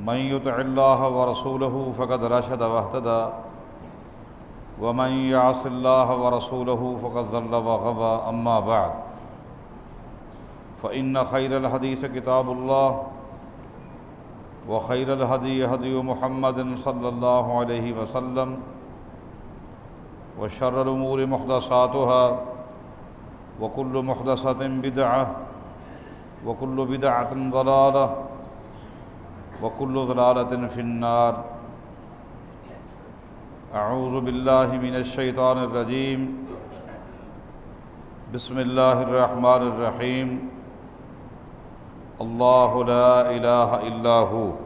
من يطع الله ورسوله فقد رشد واهتدى. ومن يعص الله ورسوله فقد ضل وغوى أما بعد، فإن خير الحديث كتاب الله، وخير الهدي هدي محمد صلى الله عليه وسلم، وشر الأمور محدثاتها، وكل محدثة بدعة، وكل بدعة ضلالة وكل ضلالة في النار. أعوذ بالله من الشيطان الرجيم. بسم الله الرحمن الرحيم. الله لا إله إلا هو.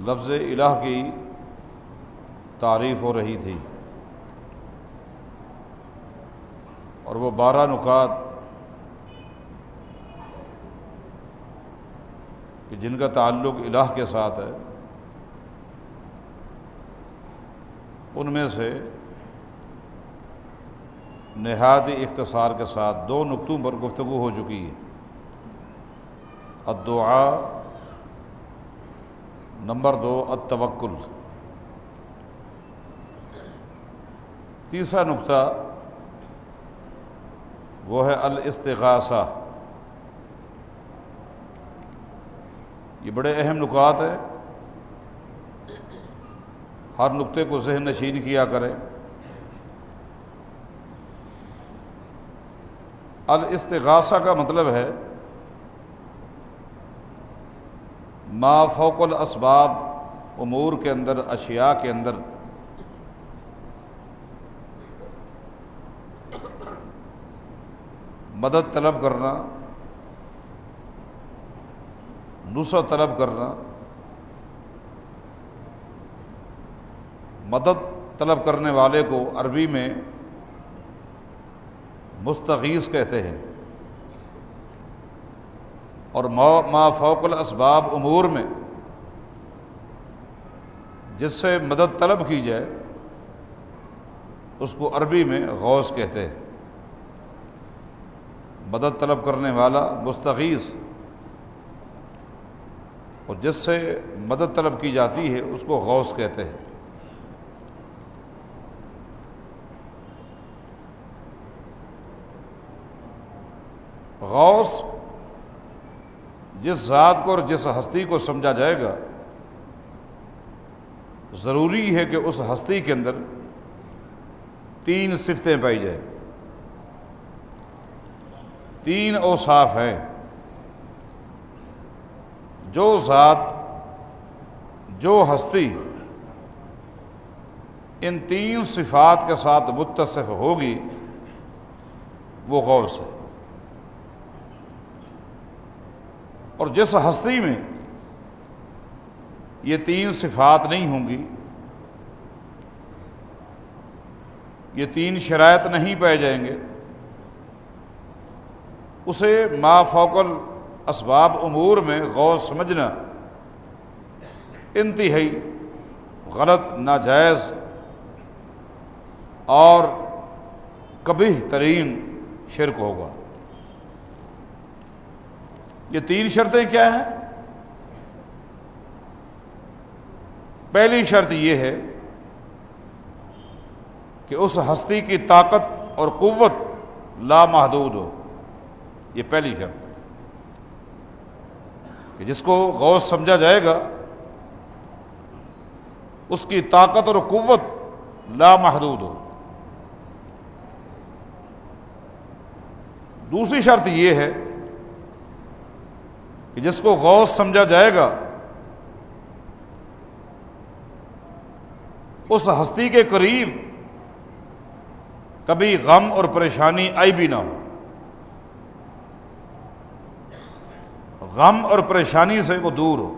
لفظ الہ کی تعریف ہو رہی تھی۔ اور وہ بارہ نکات کہ جن کا تعلق الہ کے ساتھ ہے، ان میں سے نہایت اختصار کے ساتھ دو نقطوں پر گفتگو ہو چکی ہے۔ الدعا نمبر دو، التوکل۔ تیسرا نقطہ وہ ہے الاستغاثہ۔ یہ بڑے اہم نکات ہیں۔ ہر نقطے کو ذہن نشین کیا کرے۔ الاستغاثہ کا مطلب ہے ما فوق الاسباب امور کے اندر، اشیاء کے اندر۔ مدد طلب کرنا، نصرت طلب کرنا، مدد طلب کرنے والے کو عربی میں مستغیث کہتے ہیں۔ اور ما فوق الاسباب امور میں، جس سے مدد طلب کی جائے، اس کو عربی میں غوث کہتے ہیں۔ مدد طلب کرنے والا مستغیث۔ اور جس سے مدد طلب کی جاتی ہے، اس کو غوث کہتے ہیں۔ غوث جس ذات کو اور جس ہستی کو سمجھا جائے گا، ضروری ہے کہ اس ہستی کے اندر تین صفتیں پائی جائیں۔ تین اوصاف ہیں۔ جو ذات، جو ہستی، ان تین صفات کے ساتھ متصف ہوگی، وہ غوث ہے۔ اور جس ہستی میں یہ تین صفات نہیں ہوں گی، یہ تین شرائط نہیں پائے جائیں گے اسے ما فوقل اسباب امور میں غور سمجھنا انتہائی غلط، ناجائز اور کبھی ترین شرک ہوگا۔ یہ تین شرطیں کیا ہیں؟ پہلی شرط یہ ہے کہ اس ہستی کی طاقت اور قوت لامحدود ہو۔ یہ پہلی شرط کہ جس کو غوث سمجھا جائے گا، اس کی طاقت اور قوت لامحدود ہو۔ دوسری شرط یہ ہے کہ جس کو غوث سمجھا جائے گا، اس ہستی کے قریب کبھی غم اور پریشانی آئی بھی نہ ہو۔ غم اور پریشانی سے وہ دور ہو۔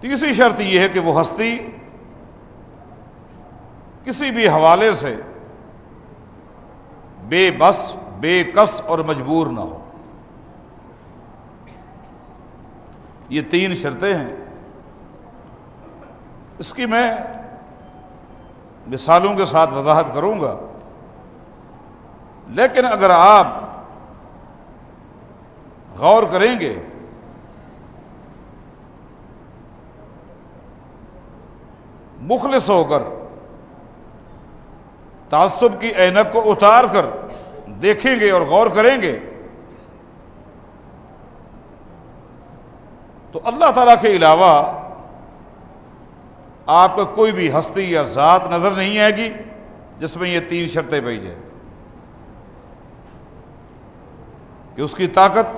تیسری شرط یہ ہے کہ وہ ہستی کسی بھی حوالے سے بے بس، بے کس اور مجبور نہ ہو۔ یہ تین شرطیں ہیں۔ اس کی میں مثالوں کے ساتھ وضاحت کروں گا۔ لیکن اگر آپ غور کریں گے مخلص ہو کر تعصب کی اینک کو اتار کر دیکھیں گے اور غور کریں گے تو اللہ تعالی کے علاوہ آپ کا کوئی بھی ہستی یا ذات نظر نہیں آئے گی جس میں یہ تین شرطیں پی جائیں کہ اس کی طاقت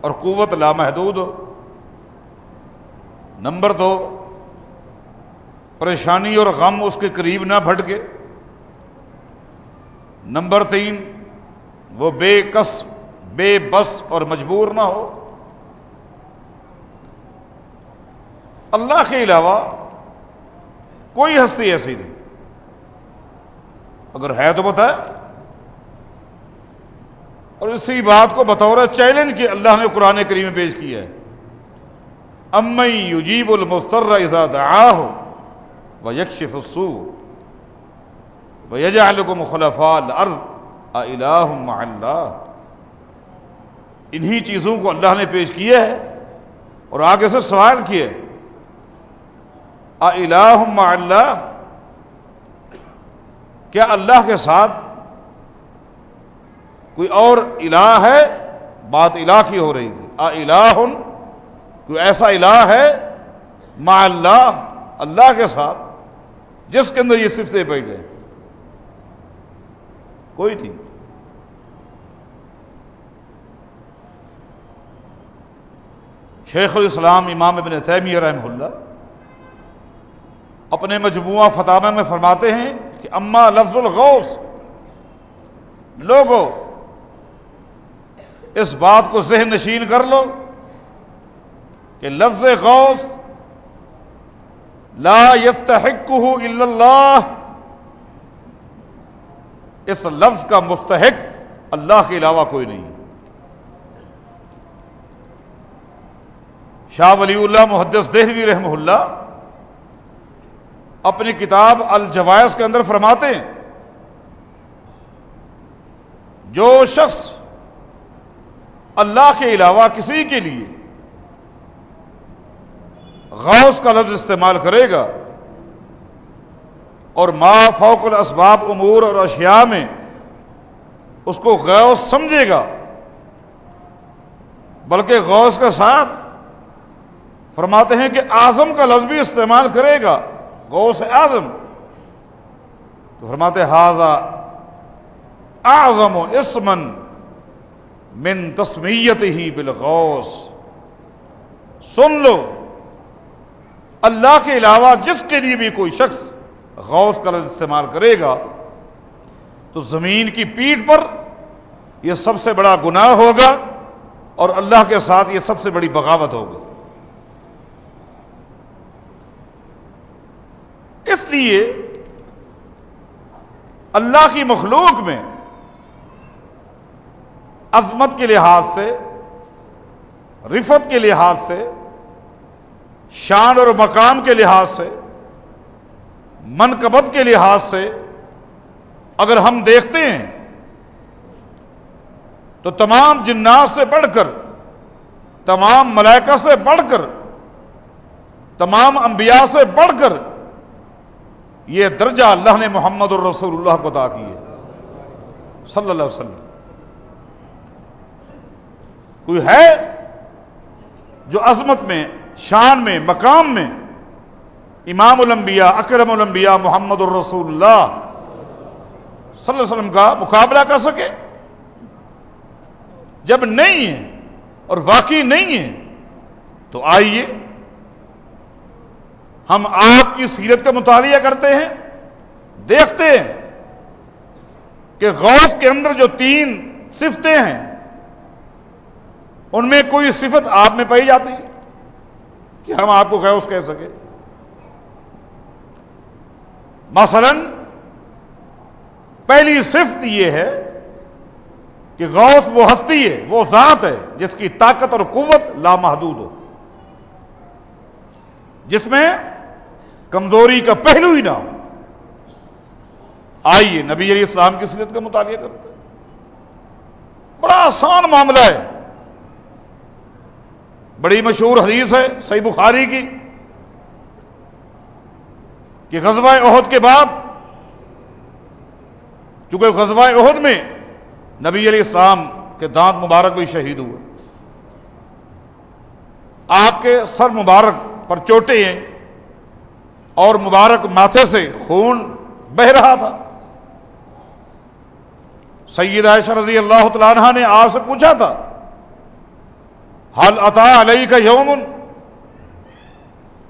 اور قوت لامحدود ہو۔ نمبر دو، پریشانی اور غم اس کے قریب نہ بھٹکے۔ نمبر تین، وہ بے کس بے بس اور مجبور نہ ہو۔ اللہ کے علاوہ کوئی ہستی ایسی نہیں۔ اگر ہے تو بتائے۔ اور اسی بات کو بطور چیلنج کہ اللہ نے قرآن کریم میں پیش کیا ہے۔ امی یجیب المستر دعاہ و یکشف السوء و یجعلکم خلفاء الارض الہ مع اللہ۔ انہی چیزوں کو اللہ نے پیش کیا ہے اور آگے سے سوال کیا الہ مع اللہ۔ کیا اللہ کے ساتھ کوئی اور الہ ہے، بات الہ کی ہو رہی تھی۔ الہ کوئی ایسا الہ ہے، مع اللہ اللہ کے ساتھ، جس کے اندر یہ صفتیں بیٹھے کوئی نہیں۔ شیخ الاسلام امام ابن تیمیہ رحمہ اللہ اپنے مجموعہ فتح میں فرماتے ہیں کہ اما لفظ الغوث لوگوں اس بات کو ذہن نشین کر لو کہ لفظ غوث لا يستحقه الا اللہ، اس لفظ کا مستحق اللہ کے علاوہ کوئی نہیں۔ شاہ ولی اللہ محدث دہوی رحمہ اللہ اپنی کتاب الجوائز کے اندر فرماتے ہیں، جو شخص اللہ کے علاوہ کسی کے لیے غوث کا لفظ استعمال کرے گا اور ما فوق الاسباب امور اور اشیاء میں اس کو غوث سمجھے گا، بلکہ غوث کا ساتھ فرماتے ہیں کہ اعظم کا لفظ بھی استعمال کرے گا، غوث اعظم۔ تو فرماتے ہاضا اعظم و اسمن من تسمیت ہی بالغوث۔ سن لو۔ اللہ کے علاوہ جس کے لیے بھی کوئی شخص غوث کا لفظ استعمال کرے گا، تو زمین کی پیٹھ پر یہ سب سے بڑا گناہ ہوگا اور اللہ کے ساتھ یہ سب سے بڑی بغاوت ہوگا اس لیے اللہ کی مخلوق میں عظمت کے لحاظ سے، رفت کے لحاظ سے، شان اور مقام کے لحاظ سے، منقبت کے لحاظ سے اگر ہم دیکھتے ہیں، تو تمام جنات سے بڑھ کر، تمام ملائکہ سے بڑھ کر، تمام انبیاء سے بڑھ کر، یہ درجہ اللہ نے محمد الرسول اللہ کو عطا کی ہے۔ صلی اللہ علیہ وسلم۔ کوئی ہے جو عظمت میں، شان میں، مقام میں امام الانبیاء، اکرم الانبیاء محمد الرسول اللہ صلی اللہ علیہ وسلم کا مقابلہ کر سکے؟ جب نہیں ہے اور واقعی نہیں ہے، تو آئیے، ہم آپ کی سیرت کا مطالعہ کرتے ہیں، دیکھتے ہیں کہ غوث کے اندر جو تین صفتیں ہیں ان میں کوئی صفت آپ میں پائی جاتی ہے کہ ہم آپ کو غوث کہہ سکے مثلا، پہلی صفت یہ ہے کہ غوث وہ ہستی ہے، وہ ذات ہے جس کی طاقت اور قوت لامحدود ہو۔ جس میں کمزوری کا پہلو ہی نہ ہو۔ آئیے، نبی علیہ السلام کی سیرت کا مطالعہ کرتے بڑا آسان معاملہ ہے۔ بڑی مشہور حدیث ہے صحیح بخاری کی کہ غزوہ عہد کے بعد چونکہ غزوہ عہد میں نبی علیہ السلام کے دانت مبارک بھی شہید ہوئے۔ آپ کے سر مبارک پر چوٹے ہیں اور مبارک ماتھے سے خون بہ رہا تھا۔ سید عائشہ رضی اللہ تعالیٰ عنہ نے آپ سے پوچھا تھا حل عطا علیہ کا یومن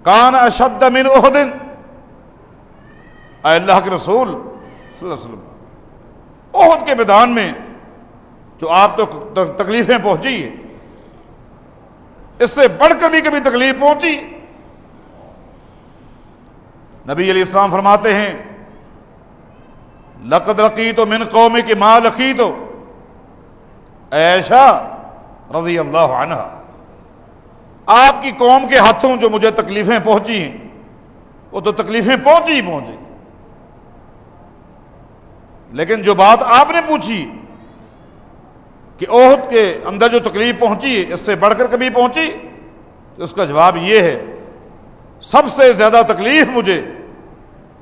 کان اشد من احدن اے اللہ کے رسول صلی اللہ علیہ وسلم عہد کے میدان میں جو آپ تو تکلیفیں پہنچی ہیں، اس سے بڑھ کر بھی کبھی تکلیف پہنچی؟ نبی علیہ السلام فرماتے ہیں، لقد رقی تو من قومی کی ماں لقی تو ایشا رضی اللہ عنہ۔ آپ کی قوم کے ہاتھوں جو مجھے تکلیفیں پہنچی ہیں، وہ تو تکلیفیں پہنچی ہی پہنچی۔ لیکن جو بات آپ نے پوچھی کہ عہد کے اندر جو تکلیف پہنچی، اس سے بڑھ کر کبھی پہنچی؟ تو اس کا جواب یہ ہے، سب سے زیادہ تکلیف مجھے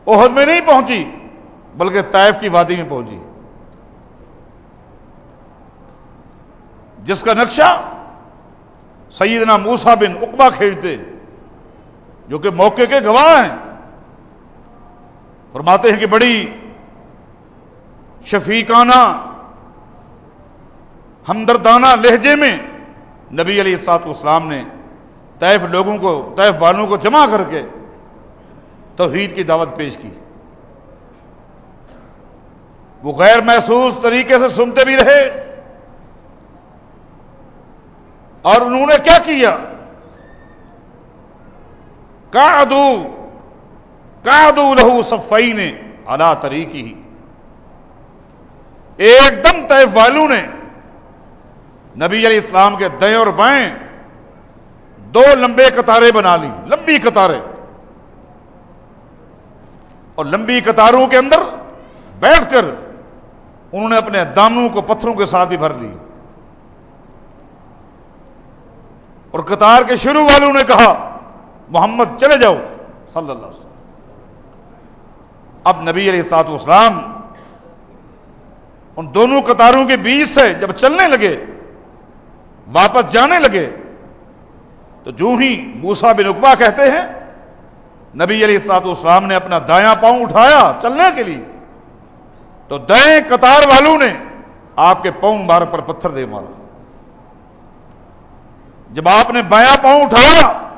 عہد میں نہیں پہنچی، بلکہ طائف کی وادی میں پہنچی۔ جس کا نقشہ سیدنا موسا بن اقبا کھیلتے جو کہ موقع کے گواہ ہیں۔ فرماتے ہیں کہ بڑی شفیقانہ، ہمدردانہ لہجے میں نبی علی السلاط اسلام نے طیف لوگوں کو طیف والوں کو جمع کر کے توحید کی دعوت پیش کی۔ وہ غیر محسوس طریقے سے سنتے بھی رہے۔ اور انہوں نے کیا کیا؟ کادو کادو لہو صفائی نے الا طریقی۔ ہی ایک دم طیف والوں نے نبی علیہ السلام کے دیں اور بائیں دو لمبے قطاریں بنا لی، لمبی قطاریں اور لمبی قطاروں کے اندر بیٹھ کر انہوں نے اپنے دامنوں کو پتھروں کے ساتھ بھی بھر لی۔ اور قطار کے شروع والوں نے کہا، محمد، چلے جاؤ. صلی اللہ علیہ وسلم۔ اب نبی علیہ سات اسلام ان دونوں قطاروں کے بیچ سے جب چلنے لگے، واپس جانے لگے، تو جو ہی موسا بن اقبا کہتے ہیں، نبی علیہ السلاط اسلام نے اپنا دایاں پاؤں اٹھایا چلنے کے لیے۔ تو دائیں قطار والوں نے آپ کے پاؤں مار پر پتھر دے مارا۔ جب آپ نے بایاں پاؤں اٹھایا،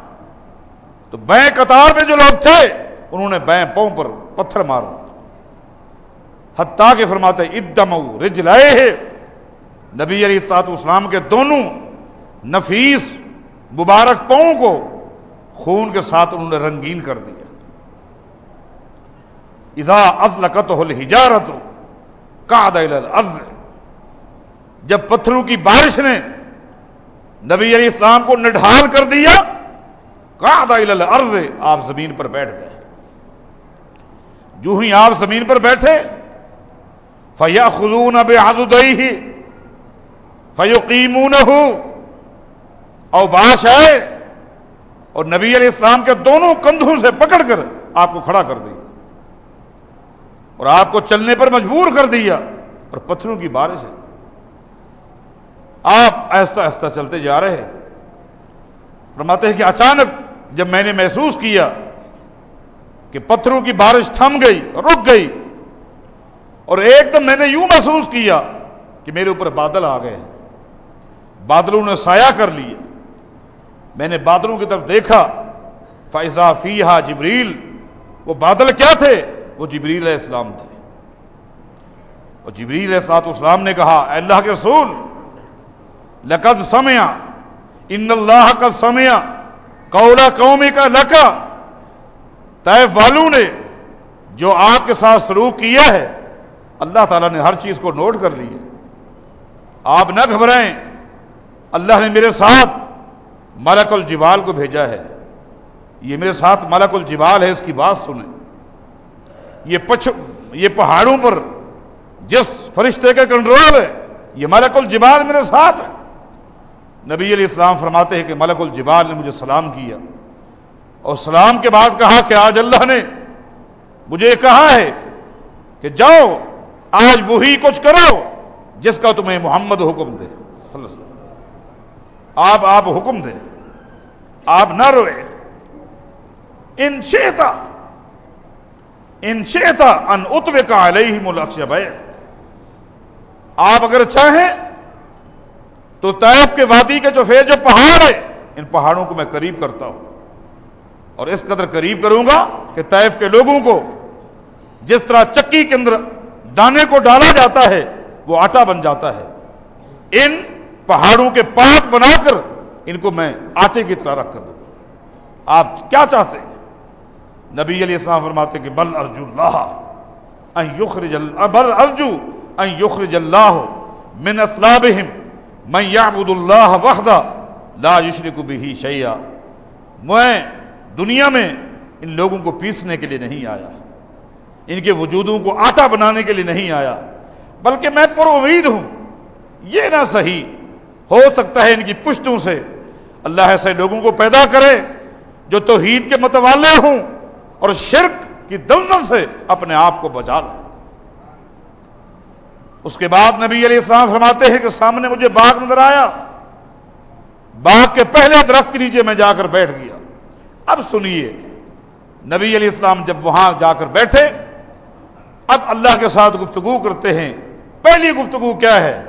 تو بائیں قطار میں جو لوگ تھے، انہوں نے بائیں پاؤں پر پتھر مارا۔ حتیٰ کے فرماتے ادم رج لائے نبی علی سات اسلام کے دونوں نفیس مبارک پاؤں کو خون کے ساتھ انہوں نے رنگین کر دیا۔ اذا ازلقت ہو ہجارت جب پتھروں کی بارش نے نبی علیہ السلام کو نڈھال کر دیا الارض، آپ زمین پر بیٹھ گئے۔ جو ہی آپ زمین پر بیٹھے فیا خزون اب ہی فیوقیمون او باش آئے اور نبی علیہ السلام کے دونوں کندھوں سے پکڑ کر آپ کو کھڑا کر دیا۔ اور آپ کو چلنے پر مجبور کر دیا۔ اور پتھروں کی بارش ہے۔ آپ ایسا ایسا چلتے جا رہے فرماتے ہیں کہ اچانک جب میں نے محسوس کیا کہ پتھروں کی بارش تھم گئی، رک گئی اور ایک دم میں نے یوں محسوس کیا کہ میرے اوپر بادل آ گئے بادلوں نے سایہ کر لیا۔ میں نے بادلوں کی طرف دیکھا۔ فیضا فی جبریل وہ بادل کیا تھے؟ وہ جبریل علیہ السلام تھے۔ اور جبریل علیہ اسلام نے کہا، اے اللہ کے رسول لقد سمیا ان اللہ کا سمیا کولا قومی کا لکا طیف والوں نے جو آپ کے ساتھ سلوک کیا ہے، اللہ تعالیٰ نے ہر چیز کو نوٹ کر لی ہے۔ آپ نہ گھبرائیں۔ اللہ نے میرے ساتھ ملک الجبال کو بھیجا ہے۔ یہ میرے ساتھ ملک الجبال ہے، اس کی بات سنیں۔ یہ پچھ، یہ پہاڑوں پر جس فرشتے کا کنٹرول ہے، یہ ملک الجبال میرے ساتھ ہے۔ نبی علیہ السلام فرماتے ہیں کہ ملک الجبال نے مجھے سلام کیا۔ اور سلام کے بعد کہا کہ آج اللہ نے مجھے کہا ہے کہ جاؤ، آج وہی کچھ کرو جس کا تمہیں محمد حکم دے۔ آپ آپ حکم دے آپ نہ روئے۔ ان شیتا ان شیتا ان اتب کا علیہ ملک آپ اگر چاہیں تو طائف کے وادی کے جو فیر جو پہاڑ ہے، ان پہاڑوں کو میں قریب کرتا ہوں۔ اور اس قدر قریب کروں گا کہ طائف کے لوگوں کو جس طرح چکی کے اندر دانے کو ڈالا جاتا ہے، وہ آٹا بن جاتا ہے۔ ان پہاڑوں کے پاک بنا کر ان کو میں آٹے کی طرح رکھ کر دوں۔ آپ کیا چاہتے ہیں؟ نبی علیہ السلام فرماتے کہ بل ارجو اللہ، ان یخرج بل ارجو، ان یخرج اللہ من اسلابہم۔ من یعبد اللہ وحدہ لا یشرک بھی شیعہ میں دنیا میں ان لوگوں کو پیسنے کے لیے نہیں آیا۔ ان کے وجودوں کو آٹا بنانے کے لیے نہیں آیا۔ بلکہ میں پر امید ہوں۔ یہ نہ صحیح ہو سکتا ہے ان کی پشتوں سے۔ اللہ ایسے لوگوں کو پیدا کرے جو توحید کے متوالے ہوں اور شرک کی دلدل سے اپنے آپ کو بچا لیں اس کے بعد نبی علیہ السلام فرماتے ہیں کہ سامنے مجھے باغ نظر آیا۔ باغ کے پہلے درخت کے نیچے میں جا کر بیٹھ گیا۔ اب سنیے، نبی علیہ السلام جب وہاں جا کر بیٹھے، اب اللہ کے ساتھ گفتگو کرتے ہیں۔ پہلی گفتگو کیا ہے؟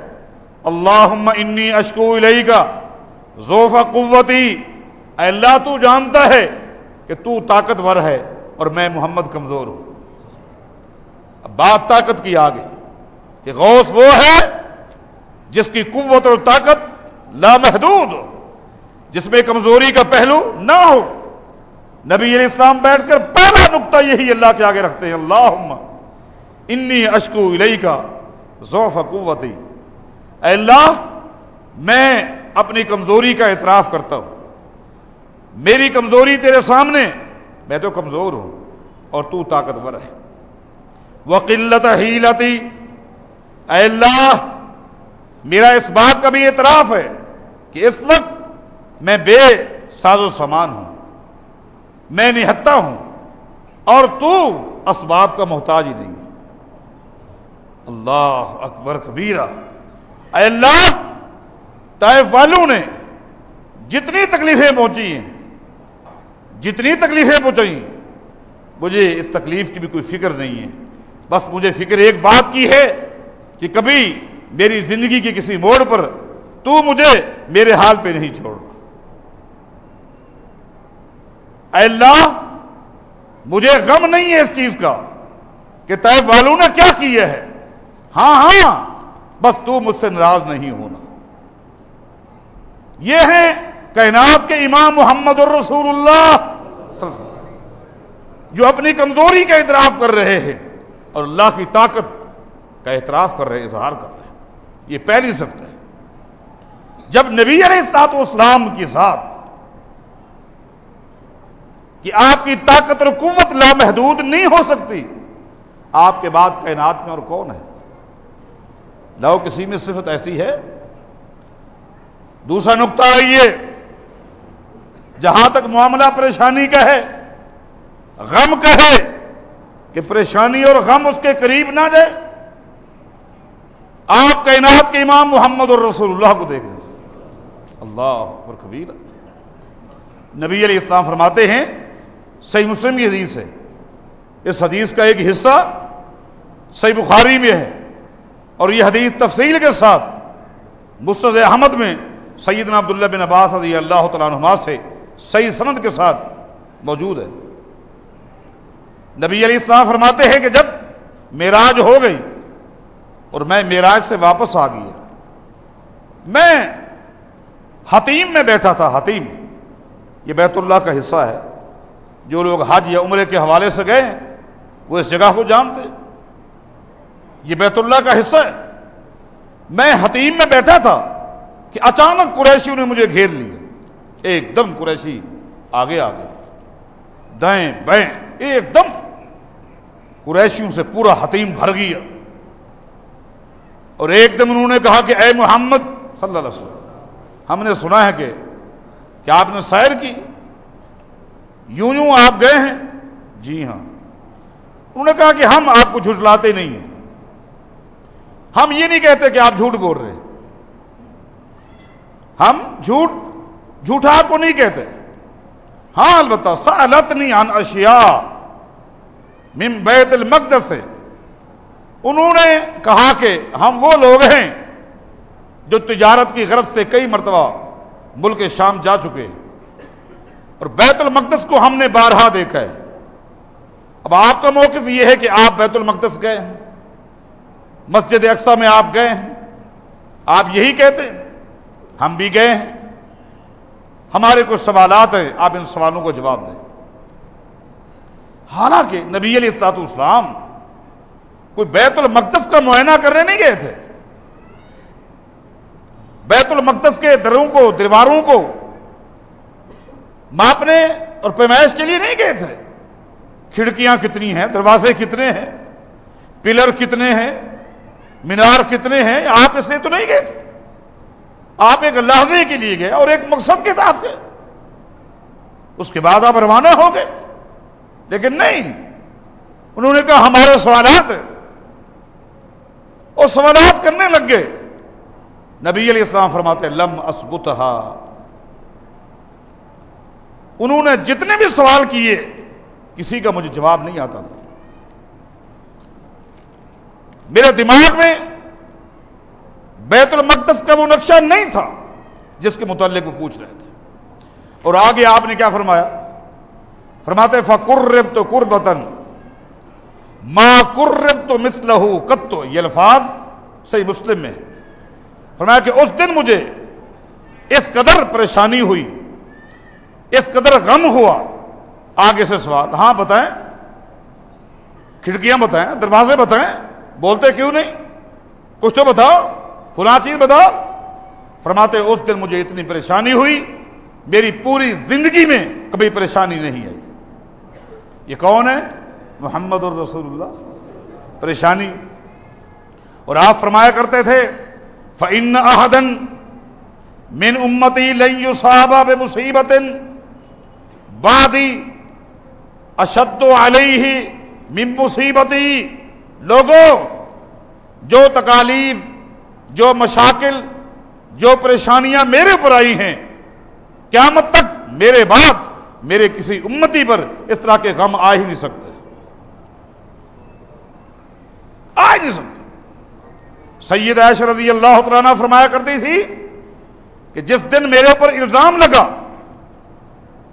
اللہ انی اشکو علیہ کا ذوفا قوتی اللہ، تو جانتا ہے کہ تو طاقتور ہے اور میں محمد کمزور ہوں۔ بات طاقت کی آگے۔ کہ غوث وہ ہے جس کی قوت اور طاقت لامحدود ہو، جس میں کمزوری کا پہلو نہ ہو۔ نبی علیہ السلام بیٹھ کر پہلا نقطہ یہی اللہ کے آگے رکھتے ہیں اللہ انی اشکو الہی کا ذوف قوتی۔ اے اللہ، میں اپنی کمزوری کا اعتراف کرتا ہوں۔ میری کمزوری تیرے سامنے، میں تو کمزور ہوں اور تو طاقتور ہے۔ وہ قلت ہیلتی اے اللہ، میرا اس بات کا بھی اعتراف ہے کہ اس وقت میں بے ساز و سامان ہوں، میں نہتا ہوں اور تو اسباب کا محتاج ہی نہیں۔ اللہ اکبر کبیرہ۔ اے اللہ، طائف والوں نے جتنی تکلیفیں پہنچی ہیں، جتنی تکلیفیں پہنچی مجھے اس تکلیف کی بھی کوئی فکر نہیں ہے۔ بس مجھے فکر ایک بات کی ہے کہ کبھی میری زندگی کے کسی موڑ پر تو مجھے میرے حال پہ نہیں چھوڑنا اے اللہ، مجھے غم نہیں ہے اس چیز کا کہ طیب والوں نے کیا کیا ہے۔ ہاں ہاں بس تو مجھ سے ناراض نہیں ہونا۔ یہ ہے کائنات کے امام محمد الرسول اللہ جو اپنی کمزوری کا اعتراف کر رہے ہیں اور اللہ کی طاقت کا اعتراف کر رہے اظہار کر رہے ہیں۔ یہ پہلی صفت ہے۔ جب نبی علیہ سات اسلام کے ساتھ کہ آپ کی طاقت اور قوت لامحدود نہیں ہو سکتی، آپ کے بعد کائنات میں اور کون ہے؟ لو کسی میں صفت ایسی ہے۔ دوسرا نقطہ آئیے جہاں تک معاملہ پریشانی کا ہے، غم کا ہے کہ پریشانی اور غم اس کے قریب نہ جائے۔ آپ کائنات کے امام محمد اور رسول اللہ کو دیکھ لیں۔ اللہ اور کبیر۔ نبی علیہ السلام فرماتے ہیں، صحیح مسلم کی حدیث ہے۔ اس حدیث کا ایک حصہ صحیح بخاری میں ہے۔ اور یہ حدیث تفصیل کے ساتھ مستد احمد میں سیدنا عبداللہ بن عباس رضی اللہ تعالیٰ عنہ سے صحیح سند کے ساتھ موجود ہے۔ نبی علیہ السلام فرماتے ہیں کہ جب میراج ہو گئی اور میں میراج سے واپس آ گیا۔ میں حتیم میں بیٹھا تھا، حتیم۔ یہ بیت اللہ کا حصہ ہے۔ جو لوگ حج یا عمرے کے حوالے سے گئے، وہ اس جگہ کو جانتے۔ یہ بیت اللہ کا حصہ ہے۔ میں حتیم میں بیٹھا تھا کہ اچانک قریشیوں نے مجھے گھیر لیا۔ ایک دم قریشی آگے آگے دائیں بائیں، ایک دم قریشیوں سے پورا حتیم بھر گیا۔ اور ایک دم انہوں نے کہا کہ اے محمد صلی اللہ علیہ وسلم، ہم نے سنا ہے کہ کیا آپ نے سیر کی؟ یوں یوں آپ گئے ہیں؟ جی ہاں۔ انہوں نے کہا کہ ہم آپ کو جھٹلاتے نہیں ہیں۔ ہم یہ نہیں کہتے کہ آپ جھوٹ بول رہے ہم جھوٹ، جھوٹا کو نہیں کہتے۔ ہاں البتہ سالت نہیں ان اشیا من بیت المقدس سے۔ انہوں نے کہا کہ ہم وہ لوگ ہیں جو تجارت کی غرض سے کئی مرتبہ ملک شام جا چکے اور بیت المقدس کو ہم نے بارہا دیکھا ہے۔ اب آپ کا موقف یہ ہے کہ آپ بیت المقدس گئے ہیں۔ مسجد اقسا میں آپ گئے ہیں۔ آپ یہی کہتے ہیں۔ ہم بھی گئے ہیں۔ ہمارے کچھ سوالات ہیں۔ آپ ان سوالوں کو جواب دیں۔ حالانکہ نبی علیہ السلاط اسلام کوئی بیت المقدس کا معائنہ کرنے نہیں گئے تھے؟ بیت المقدس کے دروں کو دیواروں کو ماپنے اور پیمائش کے لیے نہیں گئے تھے؟ کھڑکیاں کتنی ہیں؟ دروازے کتنے ہیں؟ پلر کتنے ہیں؟ مینار کتنے ہیں؟ آپ اس لیے تو نہیں گئے تھے؟ آپ ایک لحظے کے لیے گئے اور ایک مقصد کے تحت گئے۔ اس کے بعد آپ روانہ ہو گئے۔ لیکن نہیں۔ انہوں نے کہا ہمارے سوالات اور سوالات کرنے لگ گئے۔ نبی علیہ السلام فرماتے لم اسبتہا انہوں نے جتنے بھی سوال کیے، کسی کا مجھے جواب نہیں آتا تھا۔ میرے دماغ میں بیت المقدس کا وہ نقشہ نہیں تھا جس کے متعلق وہ پوچھ رہے تھے۔ اور آگے آپ نے کیا فرمایا؟ فرماتے فکر تو قربتن ماں کرب تو مسلح کتو یہ الفاظ صحیح مسلم میں فرمایا کہ اس دن مجھے اس قدر پریشانی ہوئی، اس قدر غم ہوا۔ آگے سے سوال ہاں بتائیں؟ کھڑکیاں بتائیں، دروازے بتائیں، بولتے کیوں نہیں؟ کچھ تو بتاؤ، فلاں چیز بتاؤ۔ فرماتے، اس دن مجھے اتنی پریشانی ہوئی، میری پوری زندگی میں کبھی پریشانی نہیں آئی۔ یہ کون ہے؟ محمد الرسول اللہ پریشانی۔ اور آپ فرمایا کرتے تھے فن احدن من امتی لئی صحابہ بے مصیبت بادی اشد علیہ من مصیبتی لوگوں، جو تکالیف، جو مشاکل، جو پریشانیاں میرے پر آئی ہیں، قیامت تک میرے بعد میرے کسی امتی پر اس طرح کے غم آ ہی نہیں سکتے۔ آ ہی نہیں سکتے سید عائشہ رضی اللہ تعالیٰ فرمایا کرتی تھی کہ جس دن میرے اوپر الزام لگا،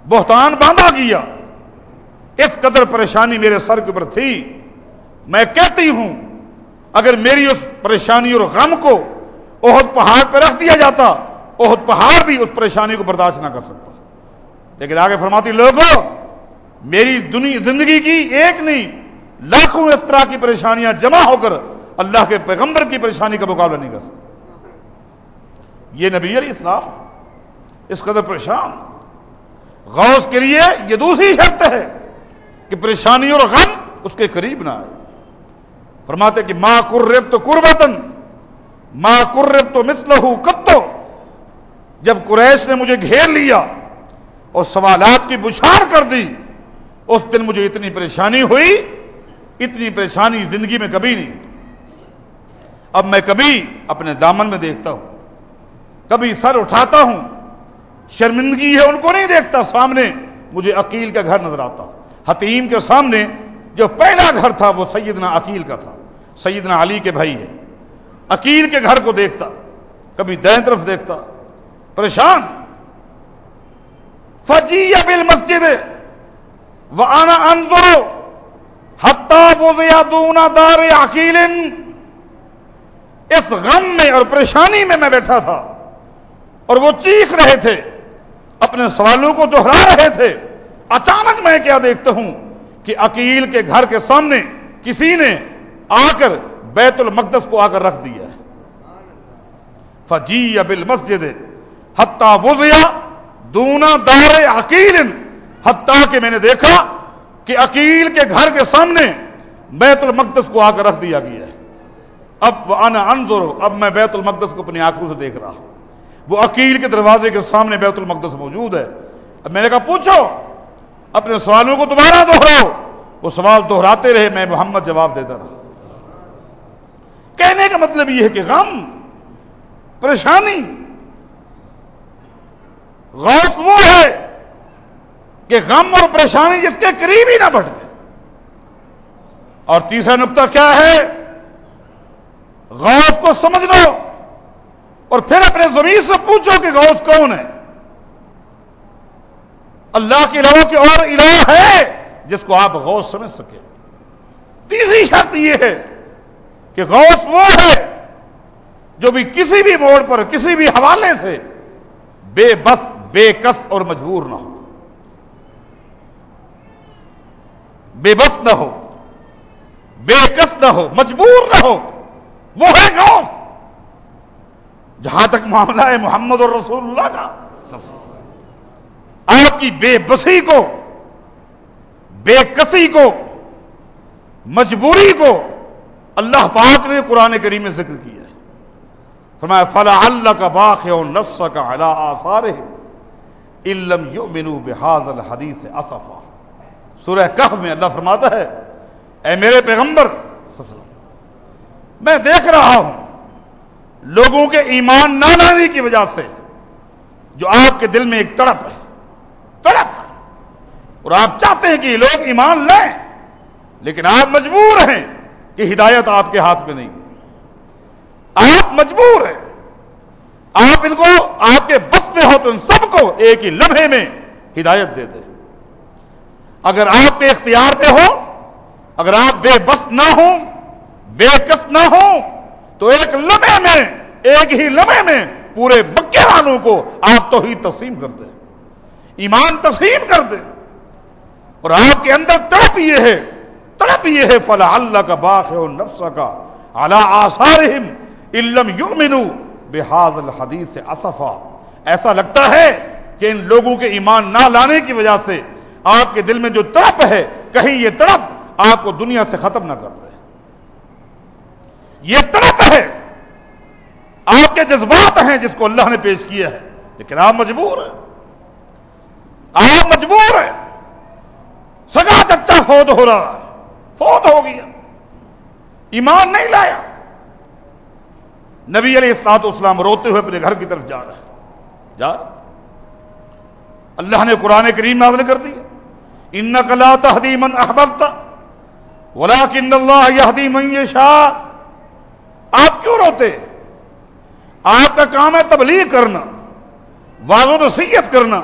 بہتان باندھا گیا، اس قدر پریشانی میرے سر کے اوپر تھی، میں کہتی ہوں، اگر میری اس پریشانی اور غم کو اہد پہاڑ پہ رکھ دیا جاتا اہد پہاڑ بھی اس پریشانی کو برداشت نہ کر سکتا۔ لیکن آگے فرماتی لوگوں میری دنیا زندگی کی ایک نہیں لاکھوں اس طرح کی پریشانیاں جمع ہو کر اللہ کے پیغمبر کی پریشانی کا مقابلہ نہیں کر سکتا یہ نبی علیہ السلام اس قدر پریشان۔ غوث کے لیے یہ دوسری شرط ہے کہ پریشانی اور غم اس کے قریب نہ آئے۔ فرماتے کہ ماں کرب تو قربتن ماں کرب تو مسلح کتو جب قریش نے مجھے گھیر لیا اور سوالات کی بچھاڑ کر دی، اس دن مجھے اتنی پریشانی ہوئی اتنی پریشانی زندگی میں کبھی نہیں۔ اب میں کبھی اپنے دامن میں دیکھتا ہوں، کبھی سر اٹھاتا ہوں، شرمندگی ہے ان کو نہیں دیکھتا سامنے، مجھے عقیل کا گھر نظر آتا۔ حتیم کے سامنے جو پہلا گھر تھا، وہ سیدنا عقیل کا تھا۔ سیدنا علی کے بھائی ہے۔ عقیل کے گھر کو دیکھتا، کبھی دین طرف دیکھتا۔ پریشان۔ فجی بل مسجد وہ آنا انضرو دونا دار عقیل اس غم میں اور پریشانی میں میں بیٹھا تھا۔ اور وہ چیخ رہے تھے۔ اپنے سوالوں کو دہرا رہے تھے۔ اچانک میں کیا دیکھتا ہوں کہ عقیل کے گھر کے سامنے کسی نے آ کر بیت المقدس کو آ کر رکھ دیا فجی ابل مسجد حتہ وزیا دونا دار عقیل حتیٰ کہ میں نے دیکھا کہ عقیل کے گھر کے سامنے بیت المقدس کو آ کر رکھ دیا گیا ہے۔ اب انا انظر، اب میں بیت المقدس کو اپنی آنکھوں سے دیکھ رہا ہوں۔ وہ عقیل کے دروازے کے سامنے بیت المقدس موجود ہے۔ اب میں نے کہا، پوچھو، اپنے سوالوں کو دوبارہ دوہراؤ۔ وہ سوال دوہراتے رہے، میں محمد جواب دیتا رہا۔ کہنے کا مطلب یہ ہے کہ غم، پریشانی، غوث وہ ہے کہ غم اور پریشانی جس کے قریب ہی نہ بڑھ گئے اور تیسرا نقطہ کیا ہے؟ غوث کو سمجھ لو اور پھر اپنے زمین سے پوچھو کہ غوث کون ہے۔ اللہ کے علاوہ کی اور الہ ہے جس کو آپ غوث سمجھ سکے۔ تیسری شرط یہ ہے کہ غوث وہ ہے جو بھی کسی بھی موڑ پر، کسی بھی حوالے سے بے بس، بے کس اور مجبور نہ ہو۔ بے بس نہ ہو، بے کس نہ ہو، مجبور نہ ہو، وہ ہے غوث۔ جہاں تک معاملہ ہے محمد اور رسول اللہ کا۔ آپ کی بے بسی کو، بے کسی کو، مجبوری کو اللہ پاک نے قرآن کریم میں ذکر کیا ہے۔ فرمایا فلا اللہ کا باخ نس کا اللہ آثار علم یو بحاظ الحدیث اصفا سورہ کہف میں اللہ فرماتا ہے، اے میرے پیغمبر، میں دیکھ رہا ہوں لوگوں کے ایمان نہ لانے کی وجہ سے جو آپ کے دل میں ایک تڑپ ہے، تڑپ اور آپ چاہتے ہیں کہ یہ لوگ ایمان لیں لیکن آپ مجبور ہیں کہ ہدایت آپ کے ہاتھ میں نہیں آپ مجبور ہیں۔ آپ ان کو، آپ کے بس میں ہو تو ان سب کو ایک ہی لمحے میں ہدایت دے دیں۔ اگر آپ کے اختیار پہ ہو اگر آپ بے بس نہ ہو بے کس نہ ہو تو ایک لمحے میں، ایک ہی لمحے میں پورے مکے والوں کو آپ تو ہی تسلیم کر دیں ایمان تسلیم کر دیں اور آپ کے اندر تڑپ یہ ہے، تڑپ یہ ہے فلا اللہ کا باغ ہے نفس کا اللہ آسار علم یو مینو بحاظ الحدیث اصفا ایسا لگتا ہے کہ ان لوگوں کے ایمان نہ لانے کی وجہ سے آپ کے دل میں جو تڑپ ہے، کہیں یہ تڑپ آپ کو دنیا سے ختم نہ کر دے۔ یہ تڑپ ہے۔ آپ کے جذبات ہیں جس کو اللہ نے پیش کیا ہے۔ لیکن آپ مجبور ہیں۔ آپ مجبور ہیں۔ سگا چچا فوت ہو رہا ہے۔ فوت ہو گیا۔ ایمان نہیں لایا۔ نبی علیہ السلاط اسلام روتے ہوئے اپنے گھر کی طرف جا رہے جا۔ رہے اللہ نے قرآن کریم نازل کر دیا ان کلا تحدی من احبت ولاکن اللہ یہدی من یشاء آپ کیوں روتے؟ آپ کا کام ہے تبلیغ کرنا واض و نصیحت کرنا۔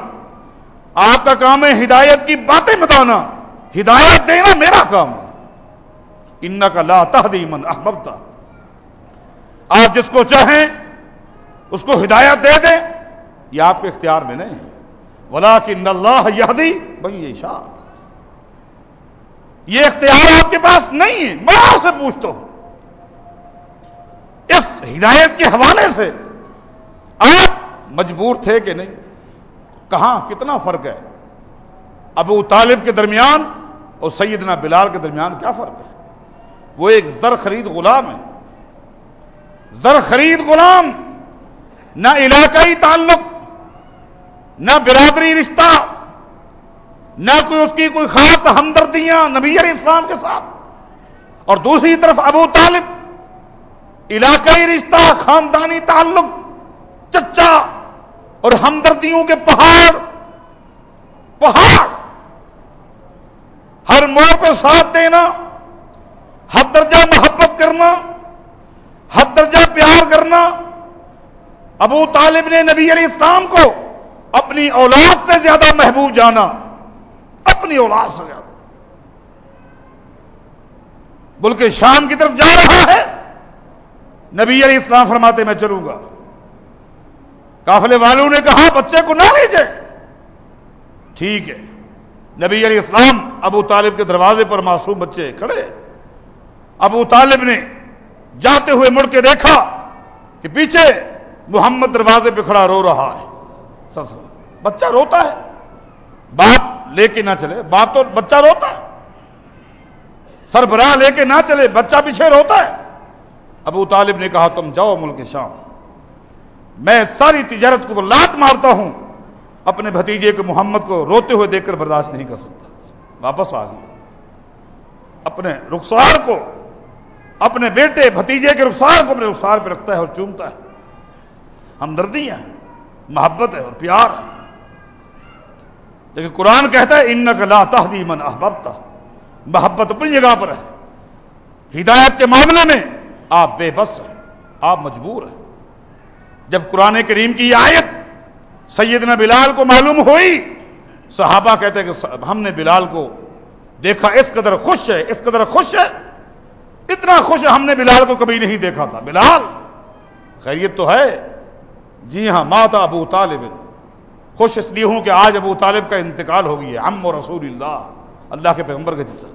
آپ کا کام ہے ہدایت کی باتیں بتانا، ہدایت دینا میرا کام۔ ان کا لا تحدی من احبتا آپ جس کو چاہیں، اس کو ہدایت دے دیں۔ یہ آپ کے اختیار میں نہیں ہے۔ ولاکن اللہ یہدی من یشاء یہ اختیار آپ کے پاس نہیں ہے، میں آپ سے پوچھتا ہوں۔ اس ہدایت کے حوالے سے آپ مجبور تھے کہ نہیں؟ کہاں؟ کتنا فرق ہے؟ ابو طالب کے درمیان اور سیدنا بلال کے درمیان کیا فرق ہے؟ وہ ایک زر خرید غلام ہے۔ زر خرید غلام، نہ علاقائی تعلق نہ برادری رشتہ، نہ کوئی اس کی کوئی خاص ہمدردیاں نبی علیہ السلام کے ساتھ۔ اور دوسری طرف ابو طالب، علاقائی رشتہ، خاندانی تعلق، چچا اور ہمدردیوں کے پہاڑ پہاڑ۔ ہر موڑ پہ ساتھ دینا، ہر درجہ محبت کرنا، ہر درجہ پیار کرنا۔ ابو طالب نے نبی علیہ السلام کو اپنی اولاد سے زیادہ محبوب جانا، اپنی اولاد سے زیادہ۔ بلکہ شام کی طرف جا رہا ہے۔ نبی علیہ السلام فرماتے، میں چلوں گا۔ قافلے والوں نے کہا، بچے کو نہ لیجیے ٹھیک ہے۔ نبی علیہ السلام ابو طالب کے دروازے پر معصوم بچے کھڑے۔ ابو طالب نے جاتے ہوئے مڑ کے دیکھا کہ پیچھے محمد دروازے پہ کھڑا رو رہا ہے۔ بچہ روتا ہے۔ باپ لے کے نہ چلے۔ باپ تو بچہ روتا ہے۔ سربراہ لے کے نہ چلے۔ بچہ پیچھے روتا ہے۔ ابو طالب نے کہا، تم جاؤ ملک شام۔ میں ساری تجارت کو لات مارتا ہوں۔ اپنے بھتیجے کو محمد کو روتے ہوئے دیکھ کر برداشت نہیں کر سکتا۔ واپس آ گیا۔ اپنے رخسار کو، اپنے بیٹے بھتیجے کے رخسار کو اپنے رخسار پہ رکھتا ہے اور چومتا ہے۔ ہمدردی ہے۔ محبت ہے اور پیار ہے۔ لیکن قرآن کہتا ہے ان لا تہدی من احبابتا محبت اپنی جگہ پر ہے۔ ہدایت کے معاملے میں آپ بے بس ہیں، آپ مجبور ہیں۔ جب قرآن کریم کی یہ آیت سیدنا بلال کو معلوم ہوئی، صحابہ کہتے ہیں کہ ہم نے بلال کو دیکھا، اس قدر خوش ہے، اس قدر خوش ہے۔ اتنا خوش ہم نے بلال کو کبھی نہیں دیکھا تھا۔ بلال، خیریت تو ہے۔ جی ہاں ماتا ابو طالب۔ خوش اس لیے ہوں کہ آج ابو طالب کا انتقال ہو گئی ہے۔ ام و رسول اللہ۔ اللہ کے پیغمبر کے چچا۔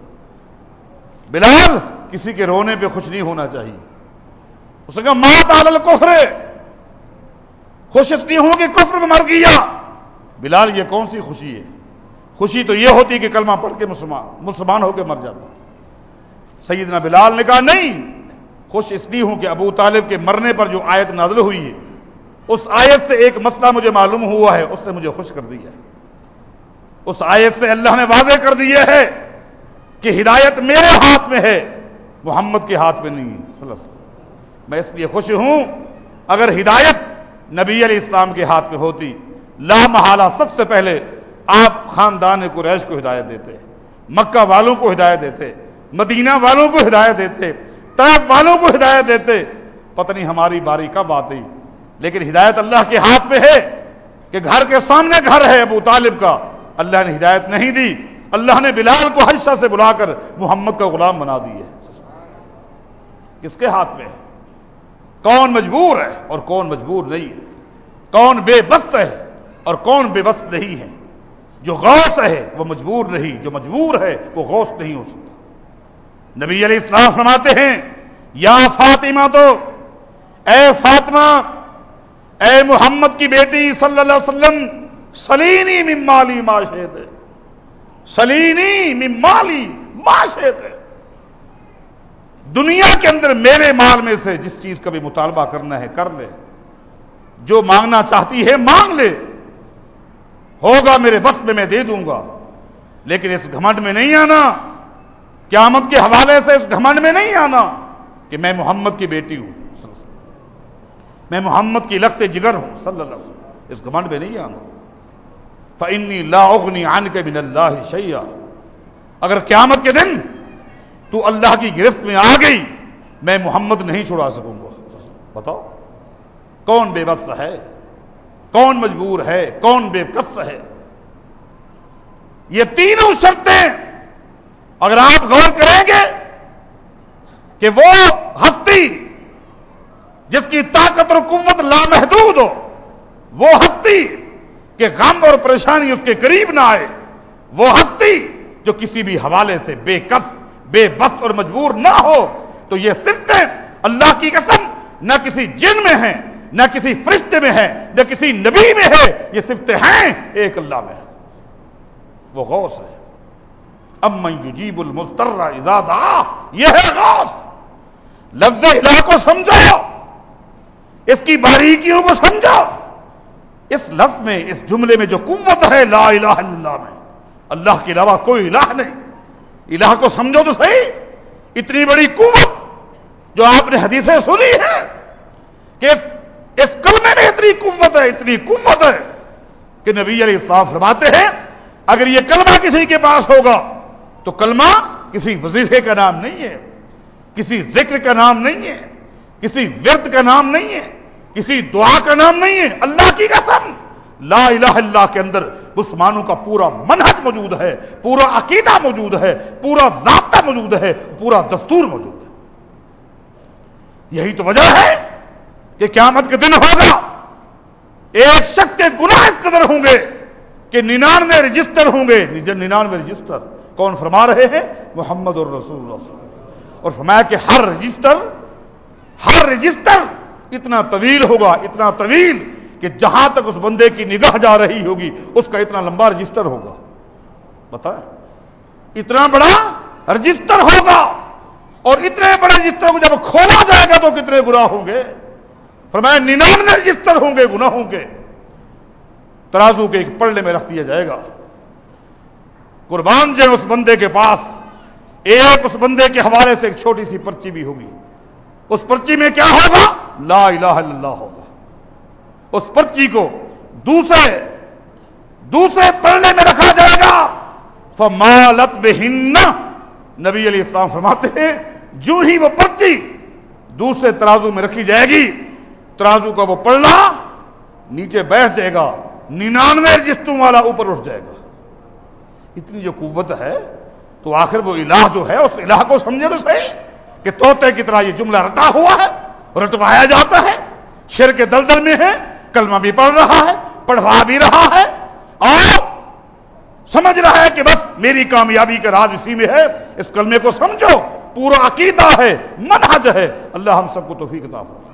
بلال، کسی کے رونے پہ خوش نہیں ہونا چاہیے۔ اس نے کہا، مات عال کفر خوش اس لیے ہوں کہ کفر میں مر گیا۔ بلال، یہ کون سی خوشی ہے؟ خوشی تو یہ ہوتی کہ کلمہ پڑھ کے مسلمان مسلمان ہو کے مر جاتا۔ سیدنا بلال نے کہا، نہیں۔ خوش اس لیے ہوں کہ ابو طالب کے مرنے پر جو آیت نازل ہوئی ہے اس آیت سے ایک مسئلہ مجھے معلوم ہوا ہے، اس نے مجھے خوش کر دیا ہے۔ اس آیت سے اللہ نے واضح کر دیا ہے کہ ہدایت میرے ہاتھ میں ہے، محمد کے ہاتھ میں نہیں ہے میں اس لیے خوش ہوں، اگر ہدایت نبی علیہ السلام کے ہاتھ میں ہوتی، لا محالہ سب سے پہلے آپ خاندان قریش کو ہدایت دیتے، مکہ والوں کو ہدایت دیتے، مدینہ والوں کو ہدایت دیتے طرف والوں کو ہدایت دیتے، پتہ نہیں ہماری باری کب آتی۔ لیکن ہدایت اللہ کے ہاتھ میں ہے کہ گھر کے سامنے گھر ہے ابو طالب کا۔ اللہ نے ہدایت نہیں دی۔ اللہ نے بلال کو حشہ سے بلا کر محمد کا غلام بنا دی ہے۔ کس کے ہاتھ میں ہے؟ کون مجبور ہے اور کون مجبور نہیں ہے؟ کون بے بس ہے اور کون بے بس نہیں ہے؟ جو غوث ہے وہ مجبور نہیں، جو مجبور ہے وہ غوث نہیں ہو سکتا۔ نبی علیہ السلام فرماتے ہیں، یا فاطمہ تو، اے فاطمہ اے محمد کی بیٹی صلی اللہ علیہ وسلم، سلینی ممالی معاشیت سلینی ممالی معاشیت دنیا کے اندر میرے مال میں سے جس چیز کا بھی مطالبہ کرنا ہے، کر لے۔ جو مانگنا چاہتی ہے، مانگ لے۔ ہوگا میرے بس میں میں دے دوں گا۔ لیکن اس گھمنڈ میں نہیں آنا۔ قیامت کے حوالے سے اس گھمنڈ میں نہیں آنا کہ میں محمد کی بیٹی ہوں۔ میں محمد کی لخت جگر ہوں، صلی اللہ علیہ وسلم۔ اس گھمنڈ میں نہیں آنا۔ فنی لاغنی عن کے بن اللہ شیا اگر قیامت کے دن تو اللہ کی گرفت میں آ گئی، میں محمد نہیں چھڑا سکوں گا۔ بتاؤ، کون بے بس ہے؟ کون مجبور ہے؟ کون بے کس ہے؟ یہ تینوں شرطیں اگر آپ غور کریں گے کہ وہ ہستی جس کی طاقت اور قوت لامحدود ہو، وہ ہستی کہ غم اور پریشانی اس کے قریب نہ آئے، وہ ہستی جو کسی بھی حوالے سے بے کس، بے بس اور مجبور نہ ہو، تو یہ صفتیں اللہ کی قسم نہ کسی جن میں ہیں، نہ کسی فرشتے میں ہے نہ کسی نبی میں ہے یہ صفتیں ہیں ایک اللہ میں۔ وہ غوث ہے۔ ام من یجیب المستر اذا دعا، یہ ہے غوث۔ لفظ الہ کو سمجھو۔ اس کی باریکیوں کو سمجھو اس لفظ میں، اس جملے میں جو قوت ہے، لا الہ الا اللہ میں، اللہ کے علاوہ کوئی الہ نہیں۔ الہ کو سمجھو تو صحیح۔ اتنی بڑی قوت جو آپ نے حدیثیں سنی ہے کہ اس اس کلمے میں اتنی قوت ہے، اتنی قوت ہے کہ نبی علیہ السلام فرماتے ہیں، اگر یہ کلمہ کسی کے پاس ہوگا تو کلمہ کسی وظیفے کا نام نہیں ہے، کسی ذکر کا نام نہیں ہے۔ کسی ورد کا نام نہیں ہے، کسی دعا کا نام نہیں ہے، اللہ کی قسم۔ لا الہ اللہ کے اندر مسلمانوں کا پورا منحج موجود ہے، پورا عقیدہ موجود ہے، پورا ضابطہ موجود ہے، پورا دستور موجود ہے۔ یہی تو وجہ ہے کہ قیامت کے دن ہوگا۔ ایک شخص کے گناہ اس قدر ہوں گے کہ ننانوے رجسٹر ہوں گے۔ ننانوے رجسٹر۔ کون فرما رہے ہیں؟ محمد اور رسول اللہ صلی اللہ علیہ وسلم۔ اور فرمایا کہ ہر رجسٹر ہر رجسٹر اتنا طویل ہوگا، اتنا طویل کہ جہاں تک اس بندے کی نگاہ جا رہی ہوگی، اس کا اتنا لمبا رجسٹر ہوگا۔ بتا اتنا بڑا رجسٹر ہوگا اور اتنے بڑے رجسٹر کو جب کھولا جائے گا تو کتنے گناہ ہوں گے؟ فرمایا، ننانوے رجسٹر ہوں گے گناہوں کے ترازو کے ایک پڑنے میں رکھ دیا جائے گا۔ قربان جائے اس بندے کے پاس، ایک اس بندے کے حوالے سے ایک چھوٹی سی پرچی بھی ہوگی۔ اس پرچی میں کیا ہوگا؟ لا الہ الا اللہ ہوگا۔ اس پرچی کو دوسرے دوسرے پڑھنے میں رکھا جائے گا۔ فمالت بہن نبی علیہ السلام فرماتے ہیں، جو ہی وہ پرچی دوسرے ترازو میں رکھی جائے گی، ترازو کا وہ پڑھنا نیچے بیٹھ جائے گا۔ ننانوے رجسٹوں والا اوپر اٹھ جائے گا۔ اتنی جو قوت ہے، تو آخر وہ الہ جو ہے، اس الہ کو سمجھے تو صحیح۔ کہ توتے کی طرح یہ جملہ رٹا ہوا ہے، رٹوایا جاتا ہے شر کے دلدل میں ہے، کلمہ بھی پڑھ رہا ہے، پڑھوا بھی رہا ہے، اور سمجھ رہا ہے کہ بس میری کامیابی کا راز اسی میں ہے۔ اس کلمے کو سمجھو، پورا عقیدہ ہے منحج ہے۔ اللہ ہم سب کو توفیق عطا فرمائے۔